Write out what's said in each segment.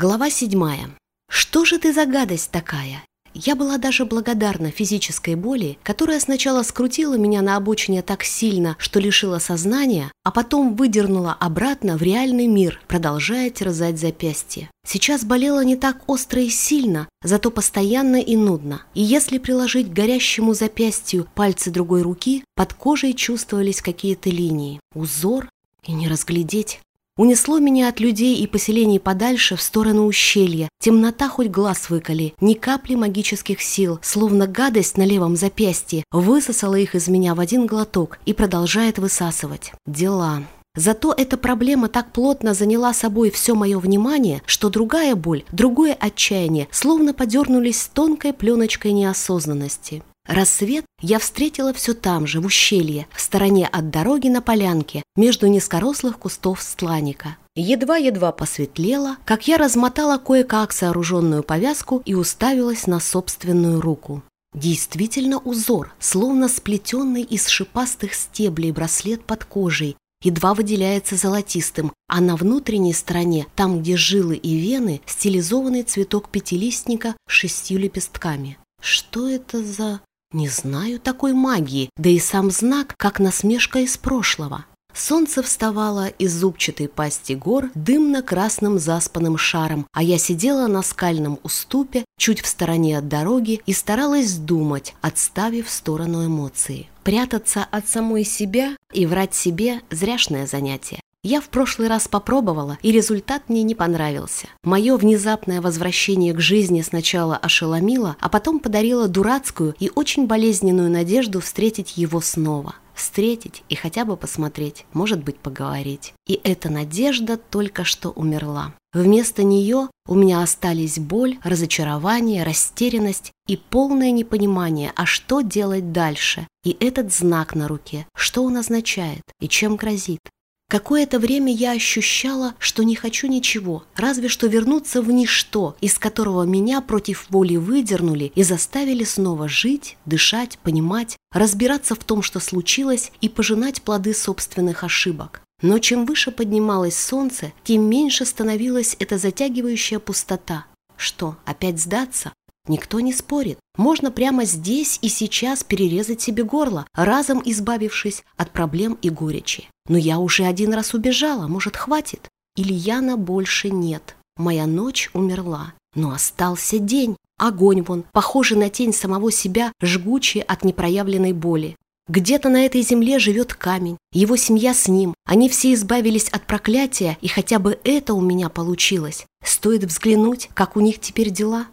Глава седьмая. Что же ты за гадость такая? Я была даже благодарна физической боли, которая сначала скрутила меня на обочине так сильно, что лишила сознания, а потом выдернула обратно в реальный мир, продолжая терзать запястье. Сейчас болело не так остро и сильно, зато постоянно и нудно. И если приложить к горящему запястью пальцы другой руки, под кожей чувствовались какие-то линии, узор и не разглядеть. Унесло меня от людей и поселений подальше в сторону ущелья. Темнота хоть глаз выколи, ни капли магических сил, словно гадость на левом запястье, высосала их из меня в один глоток и продолжает высасывать. Дела. Зато эта проблема так плотно заняла собой все мое внимание, что другая боль, другое отчаяние словно подернулись тонкой пленочкой неосознанности. Рассвет я встретила все там же, в ущелье, в стороне от дороги на полянке, между низкорослых кустов стланика. Едва-едва посветлело, как я размотала кое-как сооруженную повязку и уставилась на собственную руку. Действительно узор, словно сплетенный из шипастых стеблей браслет под кожей, едва выделяется золотистым, а на внутренней стороне, там, где жилы и вены, стилизованный цветок пятилистника с шестью лепестками. Что это за... Не знаю такой магии, да и сам знак, как насмешка из прошлого. Солнце вставало из зубчатой пасти гор дымно-красным заспанным шаром, а я сидела на скальном уступе, чуть в стороне от дороги, и старалась думать, отставив в сторону эмоции. Прятаться от самой себя и врать себе – зряшное занятие. Я в прошлый раз попробовала, и результат мне не понравился. Мое внезапное возвращение к жизни сначала ошеломило, а потом подарило дурацкую и очень болезненную надежду встретить его снова. Встретить и хотя бы посмотреть, может быть, поговорить. И эта надежда только что умерла. Вместо нее у меня остались боль, разочарование, растерянность и полное непонимание, а что делать дальше. И этот знак на руке, что он означает и чем грозит. Какое-то время я ощущала, что не хочу ничего, разве что вернуться в ничто, из которого меня против воли выдернули и заставили снова жить, дышать, понимать, разбираться в том, что случилось, и пожинать плоды собственных ошибок. Но чем выше поднималось солнце, тем меньше становилась эта затягивающая пустота. Что, опять сдаться? Никто не спорит. Можно прямо здесь и сейчас перерезать себе горло, разом избавившись от проблем и горечи. Но я уже один раз убежала, может, хватит? Ильяна больше нет. Моя ночь умерла, но остался день. Огонь вон, похожий на тень самого себя, жгучий от непроявленной боли. Где-то на этой земле живет камень, его семья с ним. Они все избавились от проклятия, и хотя бы это у меня получилось. Стоит взглянуть, как у них теперь дела.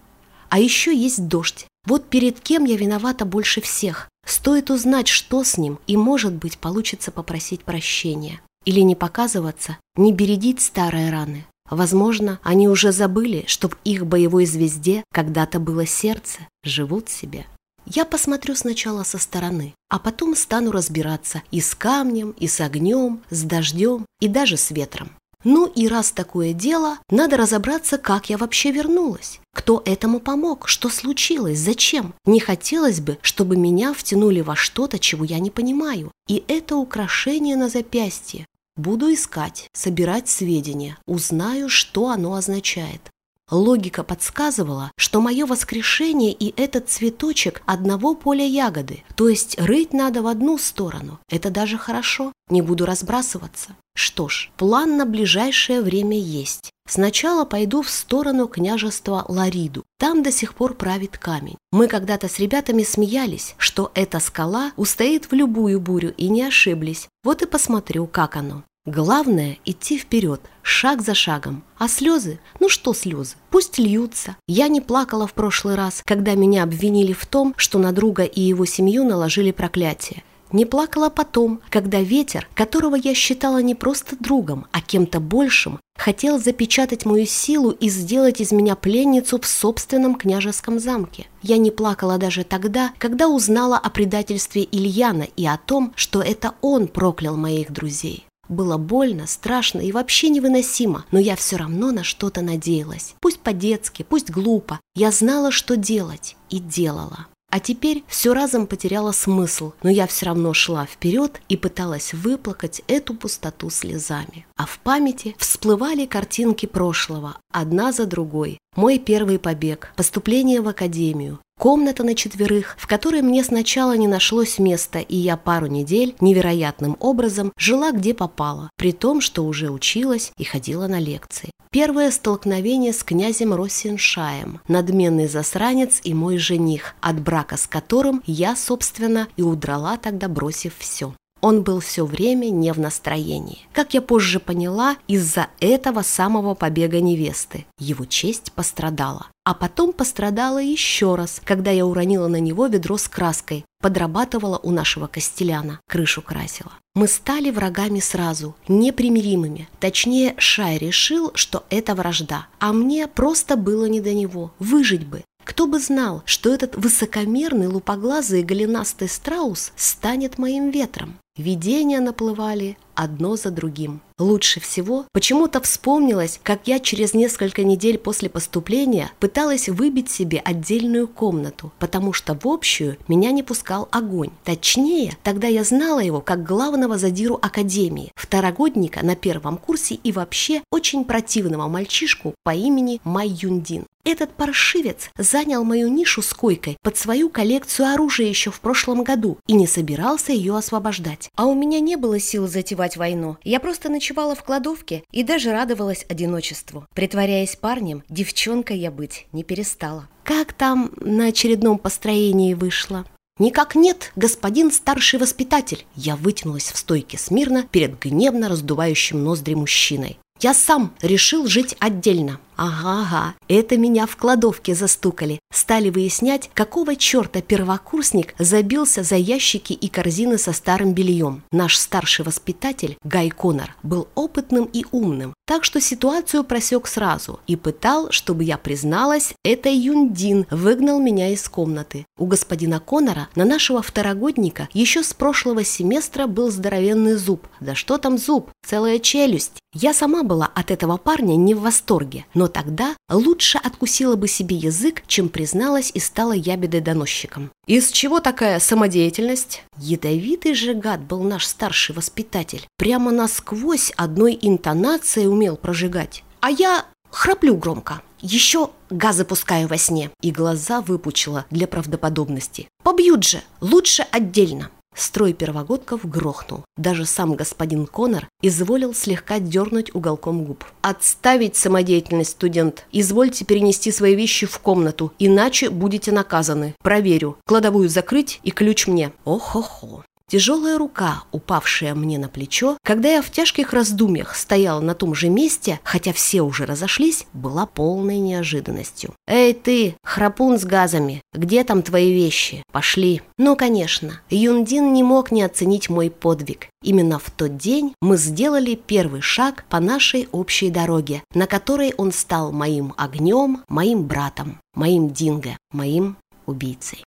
А еще есть дождь. Вот перед кем я виновата больше всех. Стоит узнать, что с ним, и, может быть, получится попросить прощения. Или не показываться, не бередить старые раны. Возможно, они уже забыли, что в их боевой звезде когда-то было сердце, живут себе. Я посмотрю сначала со стороны, а потом стану разбираться и с камнем, и с огнем, с дождем, и даже с ветром. Ну и раз такое дело, надо разобраться, как я вообще вернулась. Кто этому помог? Что случилось? Зачем? Не хотелось бы, чтобы меня втянули во что-то, чего я не понимаю. И это украшение на запястье. Буду искать, собирать сведения, узнаю, что оно означает. Логика подсказывала, что мое воскрешение и этот цветочек одного поля ягоды, то есть рыть надо в одну сторону. Это даже хорошо, не буду разбрасываться. Что ж, план на ближайшее время есть. Сначала пойду в сторону княжества Лариду. Там до сих пор правит камень. Мы когда-то с ребятами смеялись, что эта скала устоит в любую бурю и не ошиблись. Вот и посмотрю, как оно. Главное – идти вперед, шаг за шагом. А слезы? Ну что слезы? Пусть льются. Я не плакала в прошлый раз, когда меня обвинили в том, что на друга и его семью наложили проклятие. Не плакала потом, когда ветер, которого я считала не просто другом, а кем-то большим, хотел запечатать мою силу и сделать из меня пленницу в собственном княжеском замке. Я не плакала даже тогда, когда узнала о предательстве Ильяна и о том, что это он проклял моих друзей. Было больно, страшно и вообще невыносимо, но я все равно на что-то надеялась. Пусть по-детски, пусть глупо. Я знала, что делать, и делала. А теперь все разом потеряло смысл, но я все равно шла вперед и пыталась выплакать эту пустоту слезами. А в памяти всплывали картинки прошлого, одна за другой. Мой первый побег, поступление в академию, Комната на четверых, в которой мне сначала не нашлось места, и я пару недель невероятным образом жила где попала, при том, что уже училась и ходила на лекции. Первое столкновение с князем Россиншаем, надменный засранец и мой жених, от брака с которым я, собственно, и удрала тогда, бросив все. Он был все время не в настроении. Как я позже поняла, из-за этого самого побега невесты. Его честь пострадала. А потом пострадала еще раз, когда я уронила на него ведро с краской, подрабатывала у нашего костеляна, крышу красила. Мы стали врагами сразу, непримиримыми. Точнее, Шай решил, что это вражда, а мне просто было не до него, выжить бы. Кто бы знал, что этот высокомерный, лупоглазый голенастый страус станет моим ветром? Видения наплывали одно за другим. Лучше всего почему-то вспомнилось, как я через несколько недель после поступления пыталась выбить себе отдельную комнату, потому что в общую меня не пускал огонь. Точнее, тогда я знала его как главного задиру академии, второгодника на первом курсе и вообще очень противного мальчишку по имени Май Юндин. Этот паршивец занял мою нишу с койкой под свою коллекцию оружия еще в прошлом году и не собирался ее освобождать. А у меня не было сил затевать войну. Я просто ночевала в кладовке и даже радовалась одиночеству. Притворяясь парнем, девчонкой я быть не перестала. Как там на очередном построении вышло? «Никак нет, господин старший воспитатель!» Я вытянулась в стойке смирно перед гневно раздувающим ноздри мужчиной. «Я сам решил жить отдельно. Ага, ага, это меня в кладовке застукали. Стали выяснять, какого черта первокурсник забился за ящики и корзины со старым бельем. Наш старший воспитатель, Гай Конор, был опытным и умным, так что ситуацию просек сразу и пытал, чтобы я призналась, это Юндин выгнал меня из комнаты. У господина Конора на нашего второгодника еще с прошлого семестра был здоровенный зуб. Да что там зуб? Целая челюсть. Я сама была от этого парня не в восторге, но тогда лучше откусила бы себе язык, чем призналась и стала ябедой-доносчиком. Из чего такая самодеятельность? Ядовитый же гад был наш старший воспитатель. Прямо насквозь одной интонацией умел прожигать. А я храплю громко. Еще газы пускаю во сне. И глаза выпучила для правдоподобности. Побьют же, лучше отдельно. Строй первогодков грохнул. Даже сам господин Конор изволил слегка дернуть уголком губ. «Отставить самодеятельность, студент! Извольте перенести свои вещи в комнату, иначе будете наказаны. Проверю. Кладовую закрыть и ключ мне». «Ох-хо-хо!» Тяжелая рука, упавшая мне на плечо, когда я в тяжких раздумьях стояла на том же месте, хотя все уже разошлись, была полной неожиданностью. «Эй ты, храпун с газами, где там твои вещи? Пошли!» Ну, конечно, Юндин не мог не оценить мой подвиг. Именно в тот день мы сделали первый шаг по нашей общей дороге, на которой он стал моим огнем, моим братом, моим динго, моим убийцей.